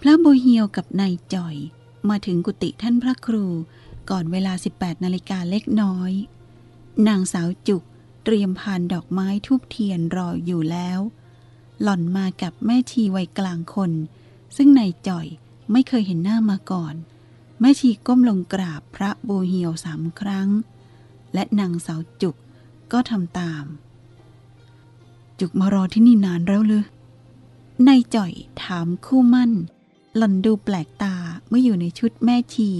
พระโบเฮียวกับนายจ่อย มาถึงกุฏิท่านพระครูก่อนเวลา 18นาฬิกาเล็กน้อย นางสาวจุกเตรียมพานดอกไม้ทูบเทียนรออยู่แล้ว หล่อนมากับแม่ชีวัยกลางคน ซึ่งนายจ่อยไม่เคยเห็นหน้ามาก่อน แม่ชีก้มลงกราบพระโบเฮียวสามครั้ง และนางสาวจุกก็ทำตาม จุกมารอที่นี่นานแล้วหรือนายจ่อยถามคู่มั่น หล่อนดูแปลกตาเมื่ออยู่ในชุดแม่ชี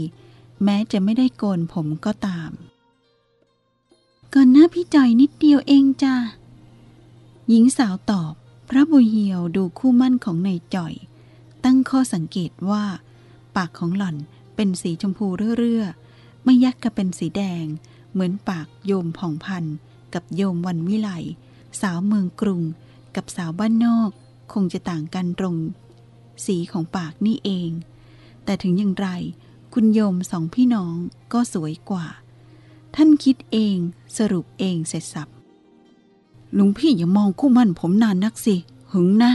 แม้จะไม่ได้โกนผมก็ตาม ก่อนหน้าพี่จอยนิดเดียวเองจ้าหญิงสาวตอบ พระบุญเหียวดูคู่มั่นของนายจ่อย ตั้งข้อสังเกตว่า ปากของหล่อนเป็นสีชมพูเรื่อๆไม่ยักกับเป็นสีแดง เหมือนปากโยมผ่องพันกับโยมวันวิไลสาวเมืองกรุง กับสาวบ้านนอก คงจะต่างกันตรง สีของปากนี่เอง แต่ถึงอย่างไร คุณโยมสองพี่น้องก็สวยกว่า ท่านคิดเองสรุปเองเสร็จสับลุงพี่อย่ามองคู่มั่นผมนานนักสิ หึงนะ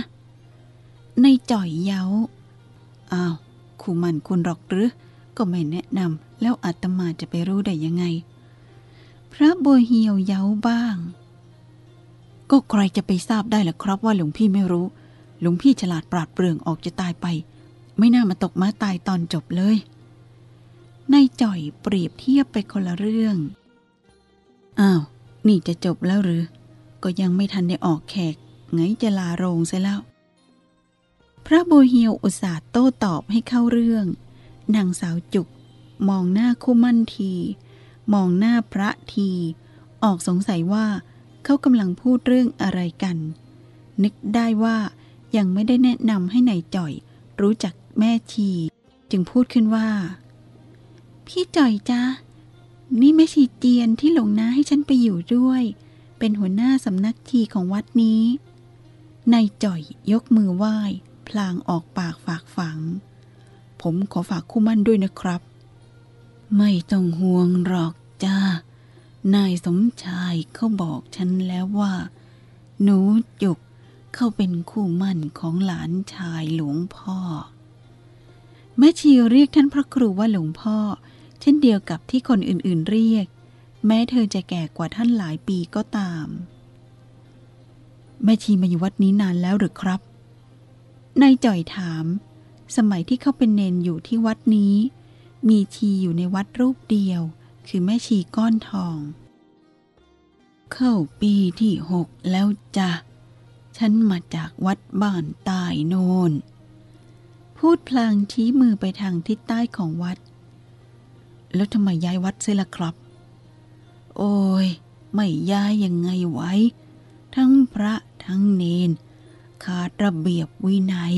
ในจ่อยเย้าอ้าวคู่มั่นคุณหรอกหรือ ก็ไม่แนะนำแล้วอาตมาจะไปรู้ได้ยังไง พระโบเฮียวเย้าบ้าง ก็ใครจะไปทราบได้ล่ะครับว่าหลวงพี่ไม่รู้ หลวงพี่ฉลาดปราดเปรื่องออกจะตายไป ไม่น่ามาตกม้าตายตอนจบเลยนายจ่อยเปรียบเทียบไปคนละเรื่อง อ้าว นี่จะจบแล้วหรือ ก็ยังไม่ทันได้ออกแขก ไงจะลาโรงเสียแล้ว พระโบเฮียวอุตส่าห์โต้ตอบให้เข้าเรื่องนางสาวจุก มองหน้าคู่มั่นที มองหน้าพระที ออกสงสัยว่าเขากำลังพูดเรื่องอะไรกัน นึกได้ว่า ยังไม่ได้แนะนำให้ในายจ่อย รู้จักแม่ชี จึงพูดขึ้นว่า พี่จ่อยจ้านี่แม่ชีเจียนที่หลงน้าให้ฉันไปอยู่ด้วย เป็นหัวหน้าสำนักทีของวัดนี้ นายจ่อยยกมือไหว้ พลางออกปากฝากฝัง ผมขอฝากคู่มั่นด้วยนะครับ ไม่ต้องห่วงหรอกจ้านายสมชายเขาบอกฉันแล้วว่า หนูจุก เขาเป็นคู่มั่นของหลานชายหลวงพ่อ แม่ชีเรียกท่านพระครูว่าหลวงพ่อ เช่นเดียวกับที่คนอื่นๆเรียก แม้เธอจะแก่กว่าท่านหลายปีก็ตาม แม่ชีมาอยู่วัดนี้นานแล้วหรือครับนายจ่อยถาม สมัยที่เขาเป็นเนนอยู่ที่วัดนี้ มีชีอยู่ในวัดรูปเดียว คือแม่ชีก้อนทอง เข้าปีที่หกแล้วจ้ะ ฉันมาจากวัดบ้านใต้โนนพูดพลางชี้มือไปทางทิศใต้ของวัด แล้วทำไมย้ายวัดเสียล่ะครับ โอ้ย ไม่ย้ายยังไงไว้ ทั้งพระทั้งเนน ขาดระเบียบวินัย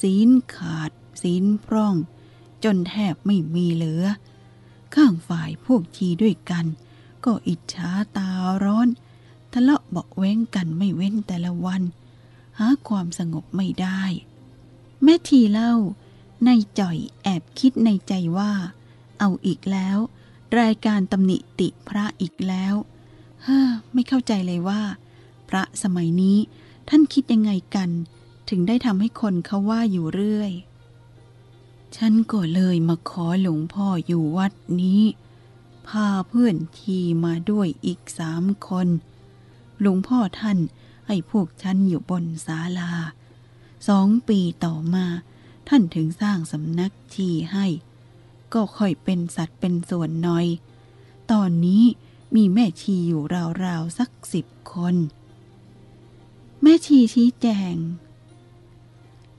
ศีลขาด ศีลพร่อง จนแทบไม่มีเหลือ ข้างฝ่ายพวกชีด้วยกัน ก็อิจฉาตาร้อน ทะเลาะเบาะแว้งกันไม่เว้นแต่ละวัน หาความสงบไม่ได้ แม่ทีเล่า ในจ่อยแอบคิดในใจว่า เอาอีกแล้ว รายการตำหนิติพระอีกแล้วเฮ้อไม่เข้าใจเลยว่า พระสมัยนี้ท่านคิดยังไงกัน ถึงได้ทำให้คนเขาว่าอยู่เรื่อย ฉันก็เลยมาขอหลวงพ่ออยู่วัดนี้ พาเพื่อนทีมาด้วยอีกสามคน หลวงพ่อท่านให้พวกฉันอยู่บนศาลา สองปีต่อมาท่านถึงสร้างสำนักชีให้ ก็ค่อยเป็นสัตว์เป็นส่วนหน่อย ตอนนี้มีแม่ชีอยู่ราวๆสักสิบคน แม่ชีชี้แจง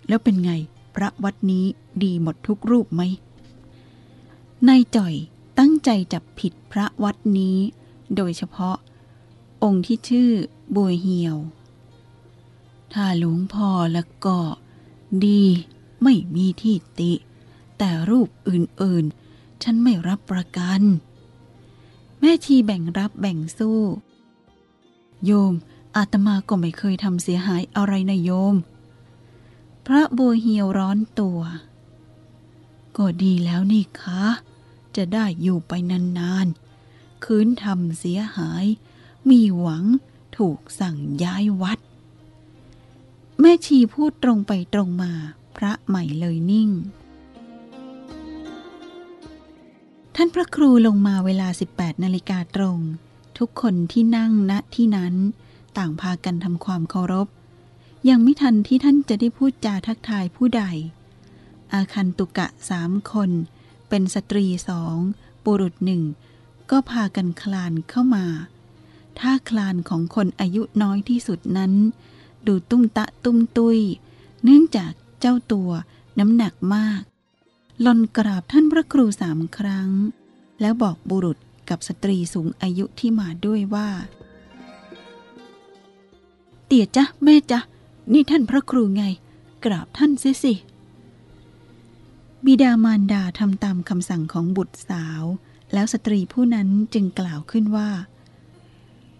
แล้วเป็นไงพระวัดนี้ดีหมดทุกรูปไหมนายจ่อยตั้งใจจับผิดพระวัดนี้ โดยเฉพาะ องค์ที่ชื่อบัวเหียว ถ้าหลวงพ่อแล้วก็ดีไม่มีที่ติ แต่รูปอื่นๆ ฉันไม่รับประกัน แม่ชีแบ่งรับแบ่งสู้ โยมอาตมาก็ไม่เคยทำเสียหายอะไรนะโยม พระบัวเหียวร้อนตัว ก็ดีแล้วนี่คะ จะได้อยู่ไปนานๆ คืนทำเสียหาย มีหวังถูกสั่งย้ายวัด แม่ชีพูดตรงไปตรงมา พระใหม่เลยนิ่ง ท่านพระครูลงมาเวลา 18นาฬิกาตรง ทุกคนที่นั่งณที่นั้นต่างพากันทำความเคารพ ยังไม่ทันที่ท่านจะได้พูดจาทักทายผู้ใด อาคันตุกะสามคน เป็นสตรีสอง ปุรุษหนึ่ง ก็พากันคลานเข้ามา ท่าคลานของคนอายุน้อยที่สุดนั้น ดูตุ้มตะตุ้มตุย เนื่องจากเจ้าตัวน้ำหนักมากหลนกราบท่านพระครูสามครั้ง แล้วบอกบุรุษกับสตรีสูงอายุที่มาด้วยว่า เตี่ยจ๊ะแม่จ๊ะ นี่ท่านพระครูไง กราบท่านเสียสิบิดามารดาทำตามคำสั่งของบุตรสาว แล้วสตรีผู้นั้นจึงกล่าวขึ้นว่า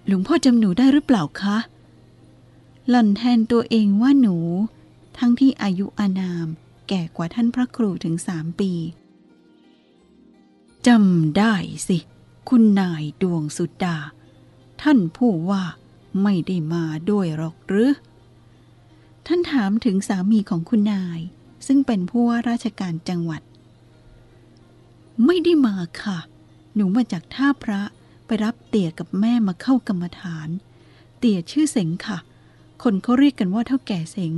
หลวงพ่อจำหนูได้หรือเปล่าคะ หล่อนแทนตัวเองว่าหนู ทั้งที่อายุอานามแก่กว่าท่านพระครูถึงสามปีจำได้สิ คุณนายดวงสุดา ท่านผู้ว่าไม่ได้มาด้วยหรอกหรือ ท่านถามถึงสามีของคุณนาย ซึ่งเป็นผู้ว่าราชการจังหวัด ไม่ได้มาค่ะ หนูมาจากท่าพระ รับเตี่ยกับแม่มาเข้ากรรมฐาน เตี่ยชื่อเสงค่ะ คนเขาเรียกกันว่าเท่าแก่เสง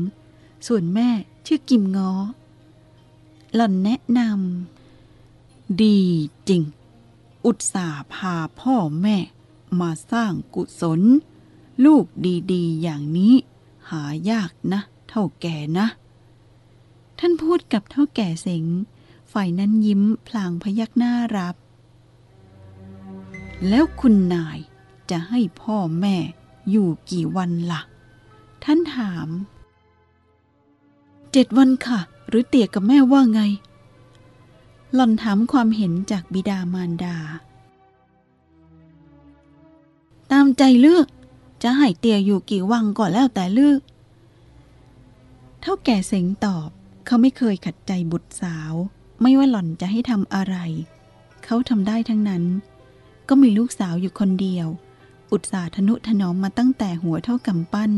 ส่วนแม่ชื่อกิมง้อ หล่อนแนะนำดีจริง อุตส่าห์พาพ่อแม่มาสร้างกุศล ลูกดีๆ อย่างนี้หายากนะ เท่าแก่นะ ท่านพูดกับเท่าแก่เสง ฝ่ายนั้นยิ้มพลางพยักหน้ารับ แล้วคุณนายจะให้พ่อแม่อยู่กี่วันละ่ะ ท่านถาม เจ็ดวันค่ะ หรือเตี่ยกับแม่ว่าไง หล่อนถามความเห็นจากบิดามารดา ตามใจเลือก จะให้เตี่ยอยู่กี่วังก่อนแล้วแต่เลือก เท่าแก่เสงตอบเขาไม่เคยขัดใจบุตรสาว ไม่ว่าหล่อนจะให้ทำอะไร เขาทำได้ทั้งนั้น ก็มีลูกสาวอยู่คนเดียว อุตสาห์ทนุถนอมมาตั้งแต่หัวเท่ากำปั้น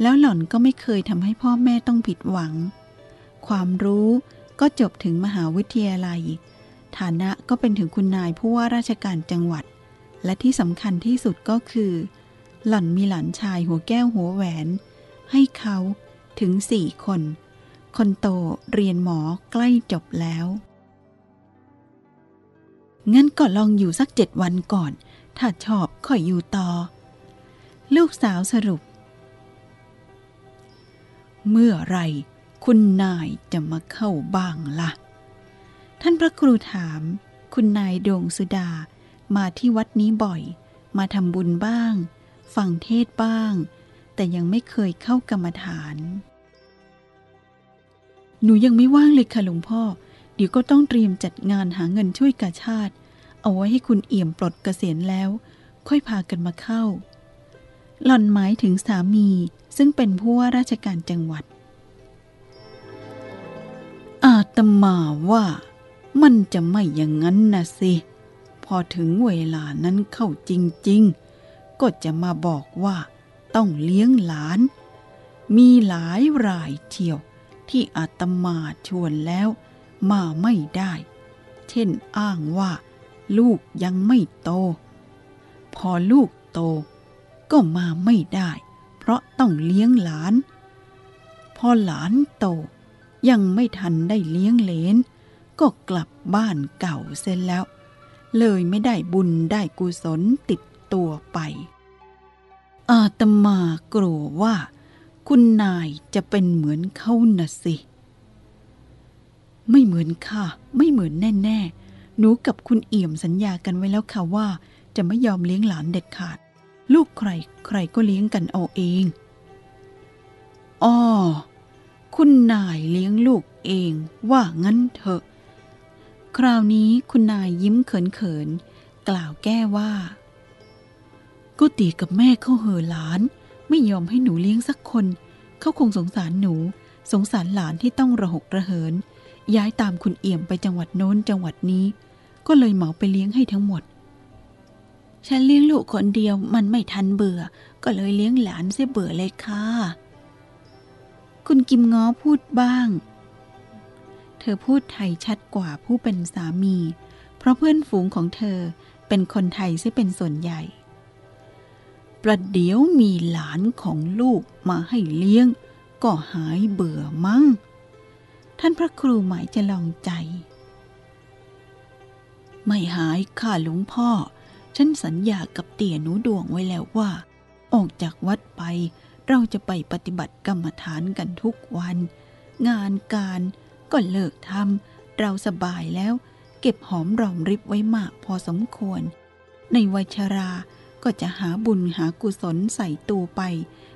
แล้วหล่อนก็ไม่เคยทำให้พ่อแม่ต้องผิดหวัง ความรู้ก็จบถึงมหาวิทยาลัย ฐานะก็เป็นถึงคุณนายผู้ว่าราชการจังหวัด และที่สำคัญที่สุดก็คือ หล่อนมีหลานชายหัวแก้วหัวแหวน ให้เขาถึงสี่คน คนโตเรียนหมอใกล้จบแล้ว งั้นก็ลองอยู่สักเจ็ดวันก่อน ถ้าชอบค่อยอยู่ต่อ ลูกสาวสรุป เมื่อไรคุณนายจะมาเข้าบ้างละ่ะ ท่านพระครูถาม คุณนายดวงสุดา มาที่วัดนี้บ่อย มาทำบุญบ้าง ฟังเทศบ้าง แต่ยังไม่เคยเข้ากรรมฐาน หนูยังไม่ว่างเลยค่ะหลวงพ่อ เดี๋ยวก็ต้องเตรียมจัดงานหาเงินช่วยกาชาติ เอาไว้ให้คุณเอี่ยมปลดเกษียณแล้ว ค่อยพากันมาเข้า หล่อนหมายถึงสามีซึ่งเป็นผู้ว่าราชการจังหวัด อาตมาว่ามันจะไม่อย่างนั้นนะสิ พอถึงเวลานั้นเข้าจริง ๆ ก็จะมาบอกว่าต้องเลี้ยงหลาน มีหลายรายเที่ยวที่อาตมาชวนแล้ว มาไม่ได้ เช่นอ้างว่า ลูกยังไม่โต พอลูกโต ก็มาไม่ได้ เพราะต้องเลี้ยงหลาน พอหลานโตยังไม่ทันได้เลี้ยงเลนก็กลับบ้านเก่าเส้นแล้ว เลยไม่ได้บุญได้กุศลติดตัวไป อาตมากลัวว่า คุณนายจะเป็นเหมือนเขาน่ะสิ ไม่เหมือนค่ะ ไม่เหมือนแน่ๆ หนูกับคุณเอี่ยมสัญญากันไว้แล้วค่ะว่า จะไม่ยอมเลี้ยงหลานเด็ดขาด ลูกใครใครก็เลี้ยงกันเอาเองอ้อคุณนายเลี้ยงลูกเองว่างั้นเถอะ คราวนี้คุณนายยิ้มเขินๆ กล่าวแก้ว่า ก็ตีกับแม่เขาเหอหลาน ไม่ยอมให้หนูเลี้ยงสักคน เขาคงสงสารหนู สงสารหลานที่ต้องระหกระเหิน ย้ายตามคุณเอี่ยมไปจังหวัดโน้นจังหวัดนี้ ก็เลยเหมาไปเลี้ยงให้ทั้งหมด ฉันเลี้ยงลูกคนเดียวมันไม่ทันเบื่อ ก็เลยเลี้ยงหลานเสียเบื่อเลยค่ะ คุณกิมง้อพูดบ้าง เธอพูดไทยชัดกว่าผู้เป็นสามี เพราะเพื่อนฝูงของเธอเป็นคนไทยซะเป็นส่วนใหญ่ประเดี๋ยวมีหลานของลูกมาให้เลี้ยง ก็หายเบื่อมั้ง ท่านพระครูหมายจะลองใจ ไม่หายข้าหลวงพ่อ ฉันสัญญากับเตี่ยหนูดวงไว้แล้วว่า ออกจากวัดไป เราจะไปปฏิบัติกรรมฐานกันทุกวัน งานการก็เลิกทำเราสบายแล้ว เก็บหอมรอมริบไว้มากพอสมควร ในวัยชราก็จะหาบุญหากุศลใส่ตูไป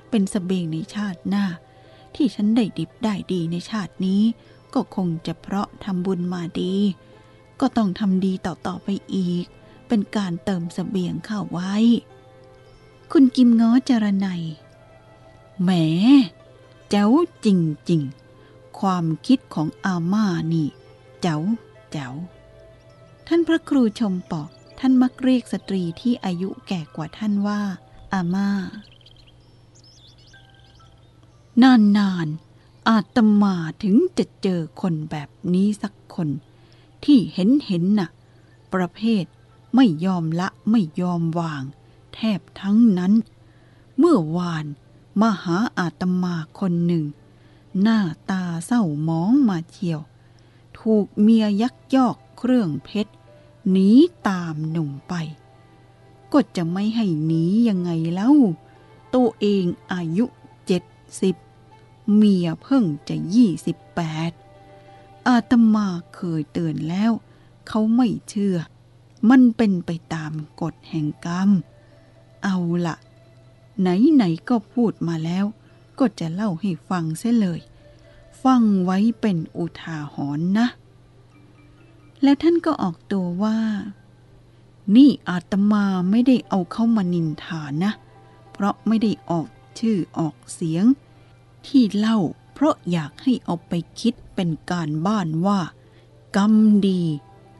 เป็นสเสบงในชาติหน้า ที่ฉันได้ดิบได้ดีในชาตินี้ ก็คงจะเพราะทำบุญมาดี ก็ต้องทำดีต่อๆไปอีก เป็นการเติมสเสบียงเข้าไว้ คุณกิมง้อจรนัยแหม เจ้าจริงๆ ความคิดของอาม่านี่ เจ้าเจ้าท่านพระครูชมปอกท่านมักเรียกสตรีที่อายุแก่กว่าท่านว่า อาม่า นานๆ อาตมาถึงจะเจอคนแบบนี้สักคน ที่เห็นเห็นน่ะ ประเภทไม่ยอมละไม่ยอมวาง แทบทั้งนั้น เมื่อวานมาหาอาตมาคนหนึ่ง หน้าตาเศร้าหมองมาเชียว ถูกเมียยักยอกเครื่องเพชรหนีตามหนุ่มไป ก็จะไม่ให้หนียังไงเล่า ตัวเองอายุเจ็ดสิบ เมียเพิ่งจะยี่สิบแปดอาตมาเคยเตือนแล้ว เขาไม่เชื่อ มันเป็นไปตามกฎแห่งกรรม เอาละไหนๆก็พูดมาแล้ว ก็จะเล่าให้ฟังเสียเลย ฟังไว้เป็นอุทาหรณ์นะ แล้วท่านก็ออกตัวว่า นี่อาตมาไม่ได้เอาเข้ามานินทานะ เพราะไม่ได้ออกชื่อออกเสียง ที่เล่า เพราะอยากให้เอาไปคิดเป็นการบ้านว่า กรรมดี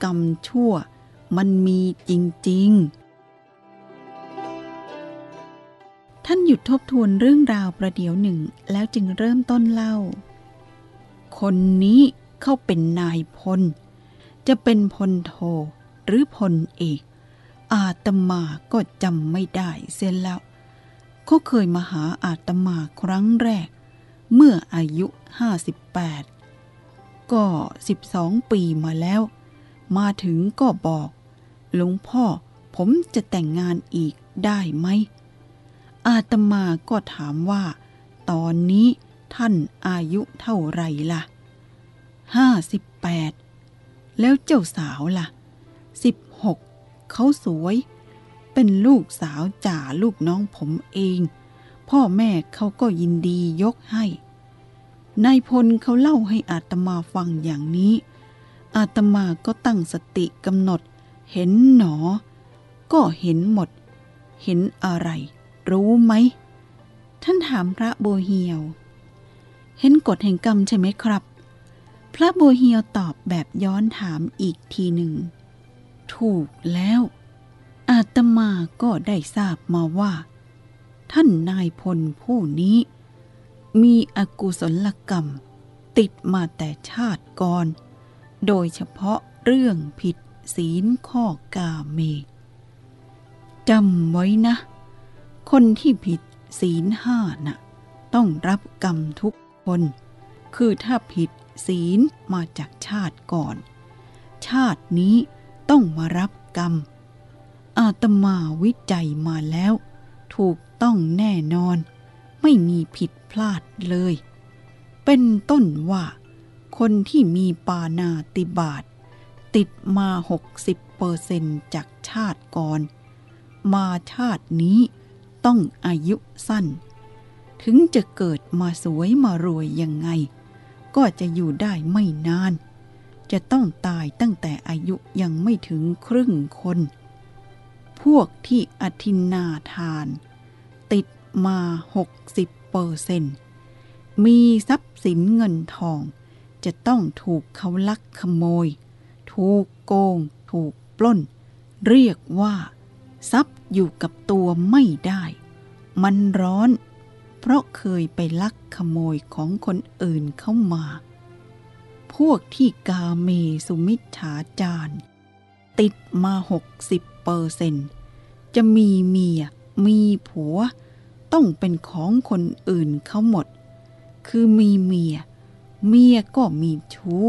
กรรมชั่ว มันมีจริง ๆ ท่านหยุดทบทวนเรื่องราวประเดี๋ยวหนึ่ง แล้วจึงเริ่มต้นเล่า คนนี้เข้าเป็นนายพล จะเป็นพลโทหรือพลเอก อาตมาก็จำไม่ได้เสียแล้วเขาเคยมาหาอาตมาครั้งแรก เมื่ออายุ 58 ก็ 12 ปีมาแล้ว มาถึงก็บอกหลวงพ่อผมจะแต่งงานอีกได้ไหม อาตมาก็ถามว่า ตอนนี้ท่านอายุเท่าไรล่ะ 58 แล้วเจ้าสาวล่ะ 16 เขาสวย เป็นลูกสาวจ่าลูกน้องผมเอง พ่อแม่เขาก็ยินดียกให้ นายพลเขาเล่าให้อาตมาฟังอย่างนี้ อาตมาก็ตั้งสติกำหนด เห็นหนอ ก็เห็นหมด เห็นอะไร รู้ไหม ท่านถามพระโบเฮียว เห็นกฎแห่งกรรมใช่ไหมครับ พระโบเฮียวตอบแบบย้อนถามอีกทีหนึ่ง ถูกแล้ว อาตมาก็ได้ทราบมาว่า ท่านนายพลผู้นี้ มีอกุศลกรรม ติดมาแต่ชาติก่อน โดยเฉพาะเรื่องผิดศีลข้อกาเมจำไว้นะ คนที่ผิดศีลห้าน่ะต้องรับกรรมทุกคน คือถ้าผิดศีลมาจากชาติก่อน ชาตินี้ต้องมารับกรรม อาตมาวิจัยมาแล้ว ถูกต้องแน่นอน ไม่มีผิดพลาดเลย เป็นต้นว่า คนที่มีปานาติบาตติดมา 60เปอร์เซนจากชาติก่อน มาชาตินี้ต้องอายุสั้น ถึงจะเกิดมาสวยมารวยยังไง ก็จะอยู่ได้ไม่นาน จะต้องตายตั้งแต่อายุยังไม่ถึงครึ่งคน พวกที่อธินนาทาน ติดมา 60เปอร์เซนมีทรัพย์สินเงินทอง จะต้องถูกเขาลักขโมย ถูกโกง ถูกปล้น เรียกว่า ทรัพย์อยู่กับตัวไม่ได้ มันร้อน เพราะเคยไปลักขโมยของคนอื่นเข้ามา พวกที่กาเมสุมิจฉาจารติดมาหกสิบเปอร์เซนจะมีเมีย มีผัว ต้องเป็นของคนอื่นเขาหมด คือมีเมีย เมียก็มีชู้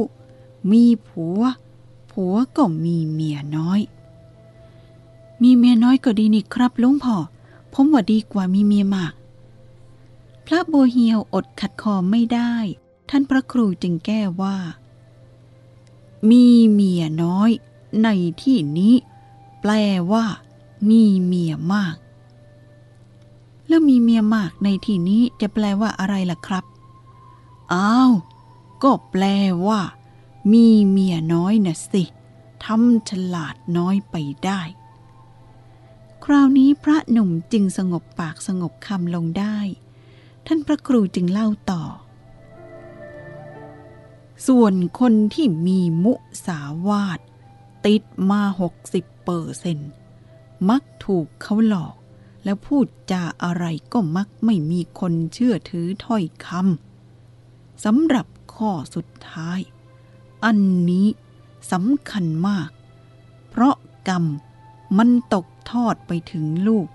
มีผัว ผัวก็มีเมียน้อย มีเมียน้อยก็ดีนี่ครับลุงพ่อ ผมว่าดีกว่ามีเมียมาก พระโบเฮียวอดขัดคอไม่ได้ ท่านพระครูจึงแก้ว่า มีเมียน้อยในที่นี้ แปลว่า มีเมียมาก แล้วมีเมียมากในที่นี้จะแปลว่าอะไรล่ะครับ อ้าว ก็แปลว่า มีเมียน้อยนะสิทำฉลาดน้อยไปได้ คราวนี้พระหนุ่มจึงสงบปากสงบคำลงได้ ท่านพระครูจึงเล่าต่อ ส่วนคนที่มีมุสาวาทติดมาหกสิบ ปอร์เซนมักถูกเขาหลอก แล้วพูดจาอะไรก็มักไม่มีคนเชื่อถือถ้อยคำสำหรับข้อสุดท้าย อันนี้สำคัญมาก เพราะกรรมมันตกทอดไปถึงลูก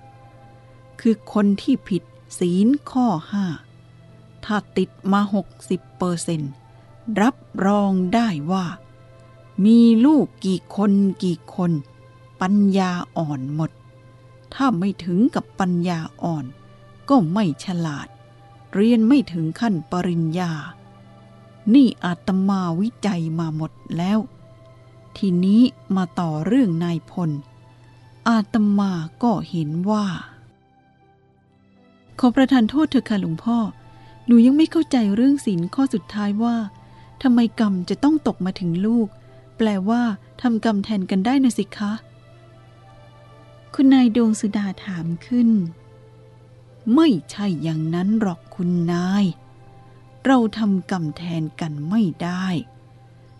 คือคนที่ผิดศีลข้อห้าถ้าติดมาหกสิบเปอร์เซนรับรองได้ว่า มีลูกกี่คนกี่คน ปัญญาอ่อนหมด ถ้าไม่ถึงกับปัญญาอ่อน ก็ไม่ฉลาด เรียนไม่ถึงขั้นปริญญา นี่อาตมาวิจัยมาหมดแล้ว ทีนี้มาต่อเรื่องนายพล อาตมาก็เห็นว่า ขอประทานโทษเถอะค่ะหลวงพ่อ หนูยังไม่เข้าใจเรื่องศีลข้อสุดท้ายว่าทำไมกรรมจะต้องตกมาถึงลูก แปลว่าทำกรรมแทนกันได้นะสิคะ คุณนายดวงสุดาถามขึ้น ไม่ใช่อย่างนั้นหรอกคุณนาย เราทำกรรมแทนกันไม่ได้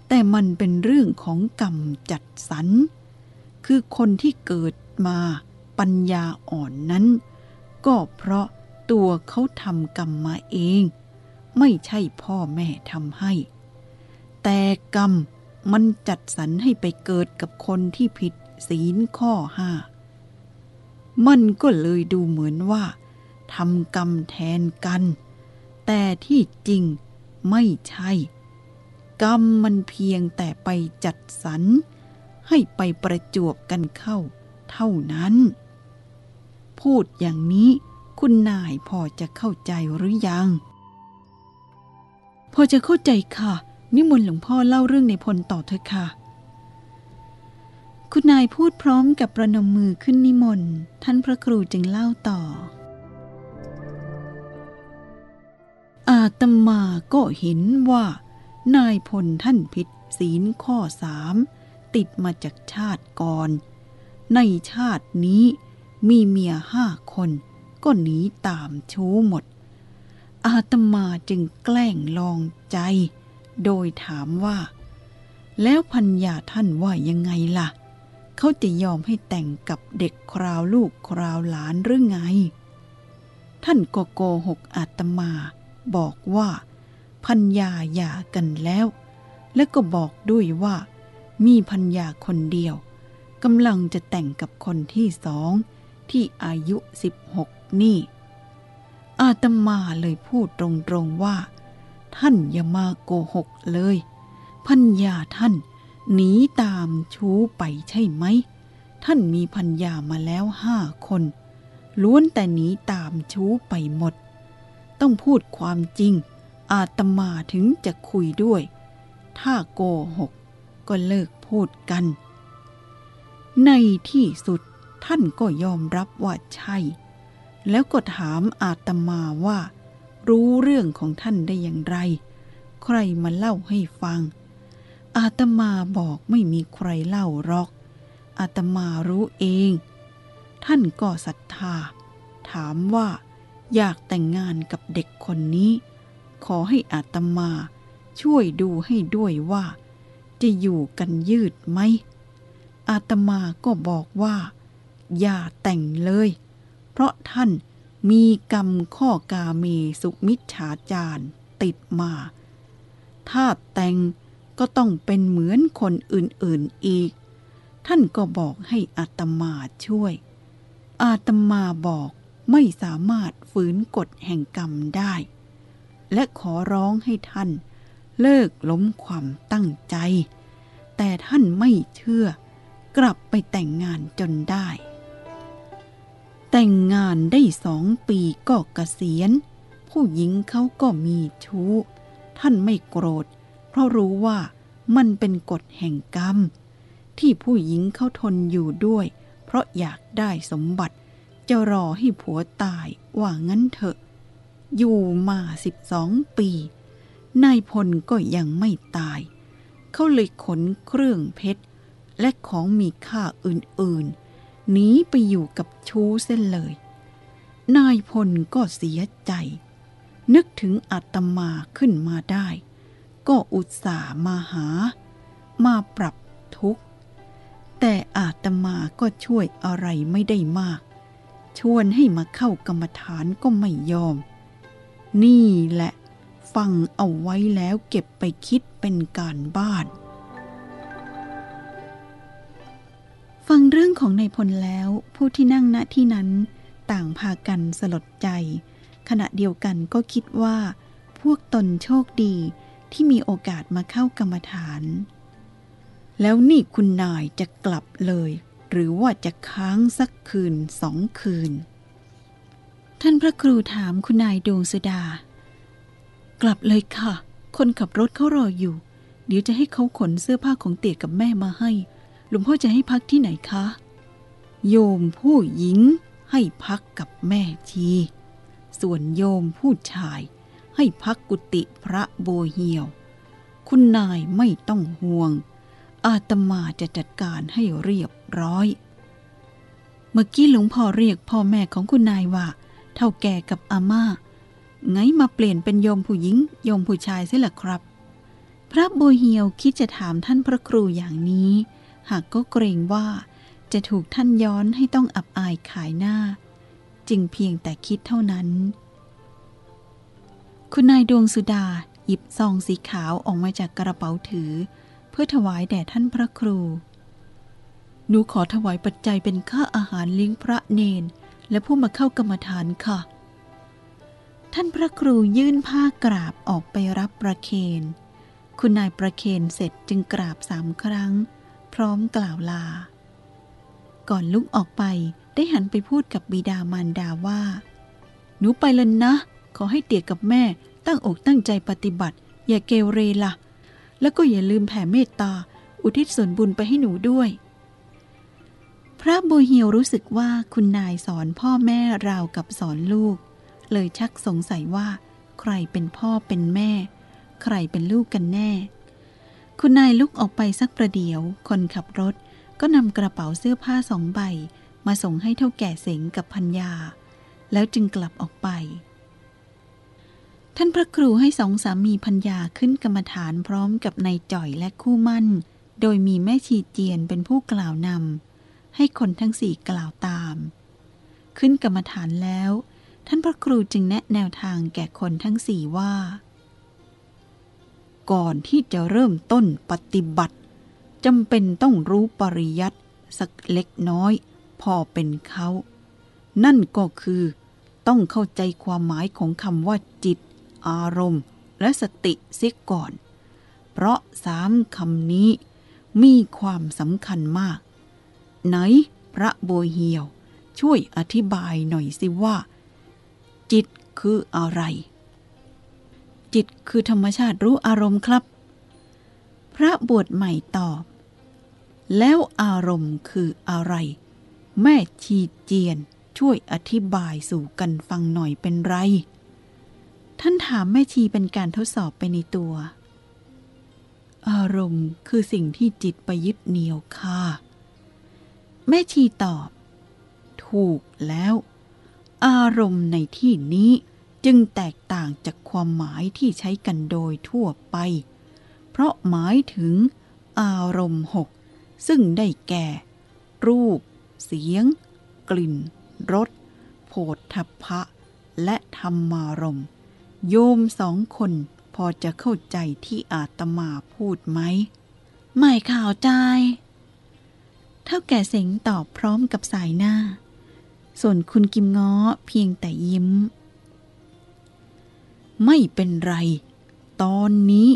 แต่มันเป็นเรื่องของกรรมจัดสรร คือคนที่เกิดมาปัญญาอ่อนนั้น ก็เพราะตัวเขาทำกรรมมาเอง ไม่ใช่พ่อแม่ทำให้ แต่กรรมมันจัดสรรให้ไปเกิดกับคนที่ผิดศีลข้อห้า มันก็เลยดูเหมือนว่าทำกรรมแทนกัน แต่ที่จริงไม่ใช่ กรรมมันเพียงแต่ไปจัดสรรให้ไปประจวบกันเข้าเท่านั้น พูดอย่างนี้คุณนายพอจะเข้าใจหรือยัง พอจะเข้าใจค่ะ นิมนต์หลวงพ่อเล่าเรื่องในพลต่อเถอะค่ะ คุณนายพูดพร้อมกับประนมมือขึ้นนิมนต์ ท่านพระครูจึงเล่าต่อ อาตมาก็เห็นว่า นายพลท่านผิดศีลข้อสามติดมาจากชาติก่อน ในชาตินี้มีเมียห้าคน ก็หนีตามชู้หมด อาตมาจึงแกล้งลองใจ โดยถามว่า แล้วพัญญาท่านว่ายังไงล่ะ เขาจะยอมให้แต่งกับเด็กคราวลูกคราวหลานหรือไง ท่านก็โกหกอาตมา บอกว่าพัญญาหย่ากันแล้ว และก็บอกด้วยว่า มีพัญญาคนเดียวกำลังจะแต่งกับคนที่สอง ที่อายุสิบหกนี่ อาตมาเลยพูดตรงๆว่า ท่านอย่ามาโกหกเลย พัญญาท่าน หนีตามชู้ไปใช่ไหม ท่านมีพัญญามาแล้วห้าคน ล้วนแต่หนีตามชู้ไปหมด ต้องพูดความจริง อาตมาถึงจะคุยด้วย ถ้าโกหก ก็เลิกพูดกัน ในที่สุดท่านก็ยอมรับว่าใช่ แล้วก็ถามอาตมาว่า รู้เรื่องของท่านได้อย่างไร ใครมาเล่าให้ฟัง อาตมาบอกไม่มีใครเล่าหรอก อาตมารู้เอง ท่านก็ศรัทธา ถามว่าอยากแต่งงานกับเด็กคนนี้ ขอให้อาตมาช่วยดูให้ด้วยว่า จะอยู่กันยืดไหม อาตมาก็บอกว่า อย่าแต่งเลย เพราะท่านมีกรรมข้อกาเมสุมิจฉาจารติดมา ถ้าแต่ง ก็ต้องเป็นเหมือนคนอื่นๆอีก ท่านก็บอกให้อาตมาช่วย อาตมาบอกไม่สามารถฝืนกฎแห่งกรรมได้ และขอร้องให้ท่าน เลิกล้มความตั้งใจ แต่ท่านไม่เชื่อ กลับไปแต่งงานจนได้ แต่งงานได้สองปีก็เกษียณ ผู้หญิงเขาก็มีชู้ ท่านไม่โกรธ เพราะรู้ว่ามันเป็นกฎแห่งกรรม ที่ผู้หญิงเขาทนอยู่ด้วย เพราะอยากได้สมบัติ จะรอให้ผัวตายว่างั้นเถอะ อยู่มาสิบสองปี นายพลก็ยังไม่ตาย เขาเลยขนเครื่องเพชร และของมีค่าอื่นๆหนีไปอยู่กับชู้เส้นเลย นายพลก็เสียใจ นึกถึงอาตมาขึ้นมาได้ ก็อุตส่าห์มาหา มาปรับทุกข์ แต่อาตมาก็ช่วยอะไรไม่ได้มาก ชวนให้มาเข้ากรรมฐานก็ไม่ยอม นี่แหละฟังเอาไว้แล้วเก็บไปคิดเป็นการบ้าน ฟังเรื่องของนายพลแล้วผู้ที่นั่งณที่นั้นต่างพากันสลดใจ ขณะเดียวกันก็คิดว่า พวกตนโชคดี ที่มีโอกาสมาเข้ากรรมฐาน แล้วนี่คุณนายจะกลับเลย หรือว่าจะค้างสักคืนสองคืน ท่านพระครูถามคุณนายดวงสุดา กลับเลยค่ะ คนขับรถเขารออยู่ เดี๋ยวจะให้เขาขนเสื้อผ้าของเตี่ยกับแม่มาให้ หลวงพ่อจะให้พักที่ไหนคะ โยมผู้หญิงให้พักกับแม่ชี ส่วนโยมผู้ชาย ให้พักกุฏิพระโบเหียว คุณนายไม่ต้องห่วง อาตมาจะจัดการให้เรียบร้อย เมื่อกี้หลวงพ่อเรียกพ่อแม่ของคุณนายว่าเท่าแก่กับอาม่า ไงมาเปลี่ยนเป็นโยมผู้หญิงโยมผู้ชายเสียล่ะครับ พระโบเฮียวคิดจะถามท่านพระครูอย่างนี้ หากก็เกรงว่าจะถูกท่านย้อนให้ต้องอับอายขายหน้า จึงเพียงแต่คิดเท่านั้น คุณนายดวงสุดาหยิบซองสีขาวออกมาจากกระเป๋าถือ เพื่อถวายแด่ท่านพระครู หนูขอถวายปัจจัยเป็นค่าอาหารเลี้ยงพระเนน และผู้มาเข้ากรรมฐานค่ะ ท่านพระครูยื่นผ้ากราบออกไปรับประเคน คุณนายประเคนเสร็จจึงกราบสามครั้ง พร้อมกล่าวลา ก่อนลุกออกไปได้หันไปพูดกับบิดามารดาว่า หนูไปแล้วนะ ขอให้เตี่ยกับแม่ตั้งอกตั้งใจปฏิบัติ อย่าเกเรละ่ะ แล้วก็อย่าลืมแผ่เมตตา อุทิศส่วนบุญไปให้หนูด้วย พระโบเฮียวรู้สึกว่าคุณนายสอนพ่อแม่ราวกับสอนลูก เลยชักสงสัยว่า ใครเป็นพ่อเป็นแม่ ใครเป็นลูกกันแน่ คุณนายลุกออกไปสักประเดี๋ยว คนขับรถก็นำกระเป๋าเสื้อผ้าสองใบ มาส่งให้เท่าแก่เสงกับพัญญา แล้วจึงกลับออกไป ท่านพระครูให้สองสามีพัญญาขึ้นกรรมฐานพร้อมกับนายจ่อยและคู่มั่น โดยมีแม่ชีเจียนเป็นผู้กล่าวนำให้คนทั้งสี่กล่าวตาม ขึ้นกรรมฐานแล้ว ท่านพระครูจึงแนะแนวทางแก่คนทั้งสี่ว่า ก่อนที่จะเริ่มต้นปฏิบัติจำเป็นต้องรู้ปริยัติสักเล็กน้อย พอเป็นเขา นั่นก็คือ ต้องเข้าใจความหมายของคำว่าจิต อารมณ์ และสติเสียก่อน เพราะสามคำนี้มีความสำคัญมาก ไหนพระโบเฮียว ช่วยอธิบายหน่อยสิว่า จิตคืออะไร จิตคือธรรมชาติรู้อารมณ์ครับ พระบวชใหม่ตอบ แล้วอารมณ์คืออะไร แม่ชีเจียนช่วยอธิบายสู่กันฟังหน่อยเป็นไร ท่านถามแม่ชีเป็นการทดสอบไปในตัว อารมณ์คือสิ่งที่จิตไปยึดเหนี่ยวค่ะ แม่ชีตอบ ถูกแล้ว อารมณ์ในที่นี้จึงแตกต่างจากความหมายที่ใช้กันโดยทั่วไป เพราะหมายถึงอารมณ์หกซึ่งได้แก่ รูป เสียง กลิ่น รสโผฏฐัพพะ และธรรมารมณ์ โยมสองคนพอจะเข้าใจที่อาตมาพูดไหม ไม่ข่าวใจ เท่าแก่เสงตอบพร้อมกับสายหน้า ส่วนคุณกิมง้อเพียงแต่ยิ้ม ไม่เป็นไร ตอนนี้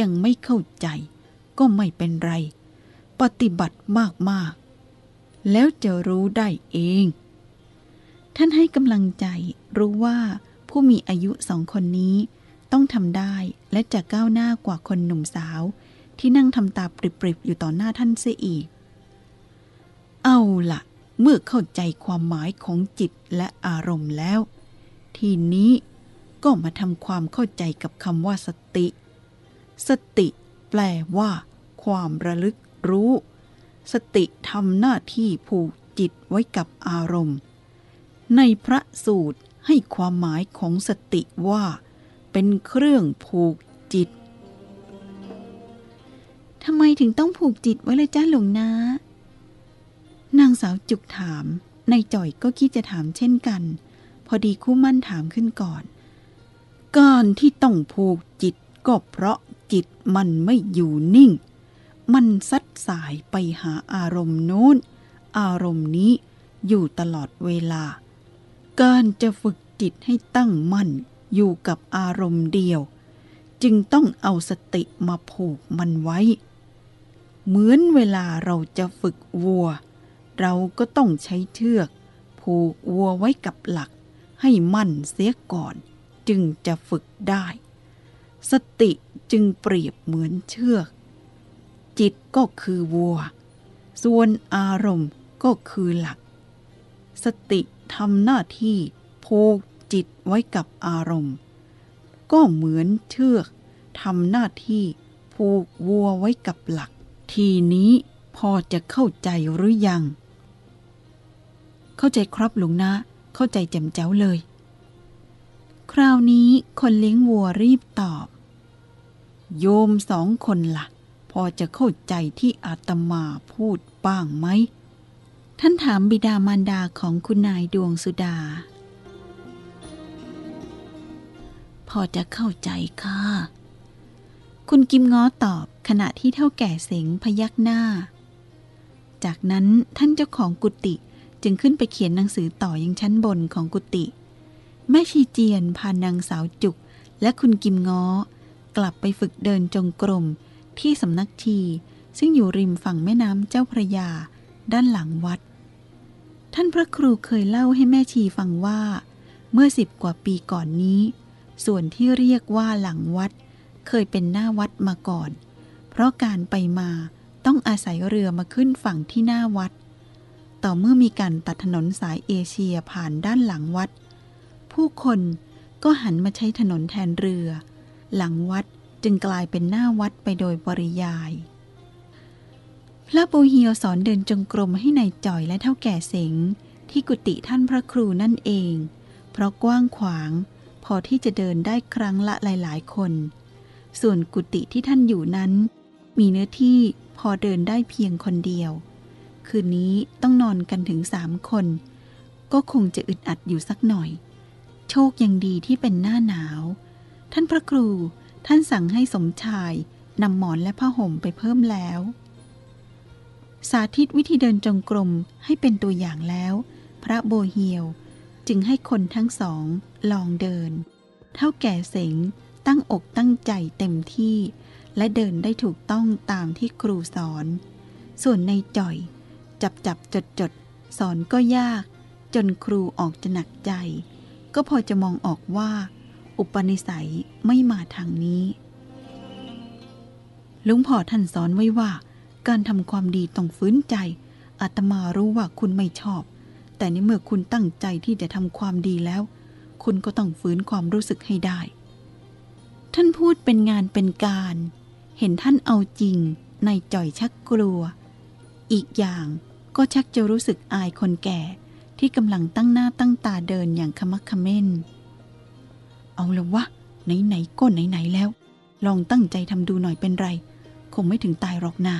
ยังไม่เข้าใจ ก็ไม่เป็นไร ปฏิบัติมาก ๆ แล้วจะรู้ได้เอง ท่านให้กำลังใจรู้ว่า ผู้มีอายุสองคนนี้ ต้องทำได้และจะก้าวหน้ากว่าคนหนุ่มสาว ที่นั่งทำตาปริบๆอยู่ต่อหน้าท่านเสียอีก เอาละเมื่อเข้าใจความหมายของจิตและอารมณ์แล้ว ทีนี้ก็มาทำความเข้าใจกับคำว่าสติ สติแปลว่า ความระลึกรู้ สติทำหน้าที่ผูกจิตไว้กับอารมณ์ ในพระสูตร ให้ความหมายของสติว่า เป็นเครื่องผูกจิตทำไมถึงต้องผูกจิตไว้เลยจ้าหลวงนะ นางสาวจุกถามในจ่อยก็คิดจะถามเช่นกัน พอดีคู่มั่นถามขึ้นก่อน การที่ต้องผูกจิตก็เพราะจิตมันไม่อยู่นิ่ง มันซัดสายไปหาอารมณ์โน้น อารมณ์นี้อยู่ตลอดเวลา การจะฝึกจิตให้ตั้งมั่นอยู่กับอารมณ์เดียว จึงต้องเอาสติมาผูกมันไว้ เหมือนเวลาเราจะฝึกวัว เราก็ต้องใช้เชือก ผูกวัวไว้กับหลัก ให้มั่นเสียก่อน จึงจะฝึกได้ สติจึงเปรียบเหมือนเชือก จิตก็คือวัว ส่วนอารมณ์ก็คือหลัก สติ ทำหน้าที่ผูกจิตไว้กับอารมณ์ ก็เหมือนเชือกทำหน้าที่ผูกวัวไว้กับหลัก ทีนี้พอจะเข้าใจหรือยัง เข้าใจครับหลวงนะ เข้าใจแจ่มแจ้วเลย คราวนี้คนเลี้ยงวัวรีบตอบ โยมสองคนละ่ะ พอจะเข้าใจที่อาตมาพูดบ้างไหม ท่านถามบิดามารดาของคุณนายดวงสุดา พอจะเข้าใจค่ะ คุณกิมง้อตอบขณะที่เท่าแก่เสงพยักหน้า จากนั้นท่านเจ้าของกุฏิจึงขึ้นไปเขียนหนังสือต่อยังชั้นบนของกุฏิแม่ชีเจียนพานางสาวจุก และคุณกิมง้อ กลับไปฝึกเดินจงกรมที่สำนักชี ซึ่งอยู่ริมฝั่งแม่น้ำเจ้าพระยา ด้านหลังวัด ท่านพระครูเคยเล่าให้แม่ชีฟังว่า เมื่อสิบกว่าปีก่อนนี้ ส่วนที่เรียกว่าหลังวัด เคยเป็นหน้าวัดมาก่อน เพราะการไปมาต้องอาศัยเรือมาขึ้นฝั่งที่หน้าวัด ต่อเมื่อมีการตัดถนนสายเอเชียผ่านด้านหลังวัด ผู้คนก็หันมาใช้ถนนแทนเรือ หลังวัดจึงกลายเป็นหน้าวัดไปโดยปริยาย พระปูเฮียวสอนเดินจงกรมให้ในายจ่อยและเท่าแก่เสงที่กุฏิท่านพระครูนั่นเอง เพราะกว้างขวาง พอที่จะเดินได้ครั้งละหลาย ๆ คน ส่วนกุฏิที่ท่านอยู่นั้น มีเนื้อที่พอเดินได้เพียงคนเดียว คืนนี้ต้องนอนกันถึงสามคน ก็คงจะอึดอัดอยู่สักหน่อย โชคยังดีที่เป็นหน้าหนาว ท่านพระครูท่านสั่งให้สมชายนำหมอนและผ้าห่มไปเพิ่มแล้ว สาธิตวิธีเดินจงกรมให้เป็นตัวอย่างแล้ว พระโบเฮียวจึงให้คนทั้งสองลองเดิน เท่าแก่เสงตั้งอกตั้งใจเต็มที่ และเดินได้ถูกต้องตามที่ครูสอน ส่วนในจ่อย จับจับจดจดสอนก็ยาก จนครูออกจะหนักใจ ก็พอจะมองออกว่า อุปนิสัยไม่มาทางนี้ ลุงพ่อท่านสอนไว้ว่า การทำความดีต้องฟื้นใจ อาตมารู้ว่าคุณไม่ชอบ แต่ในเมื่อคุณตั้งใจที่จะทำความดีแล้ว คุณก็ต้องฟื้นความรู้สึกให้ได้ ท่านพูดเป็นงานเป็นการ เห็นท่านเอาจริง ในจ่อยชักกลัว อีกอย่างก็ชักจะรู้สึกอายคนแก่ที่กำลังตั้งหน้าตั้งตาเดินอย่างขมักขม้น เอาละวะ ไหนๆก็ไหนๆแล้ว ลองตั้งใจทำดูหน่อยเป็นไร คงไม่ถึงตายหรอกนา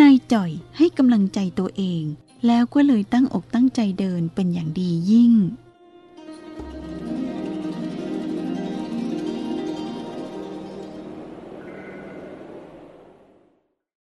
นายจ่อยให้กำลังใจตัวเอง แล้วก็เลยตั้งอกตั้งใจเดินเป็นอย่างดียิ่ง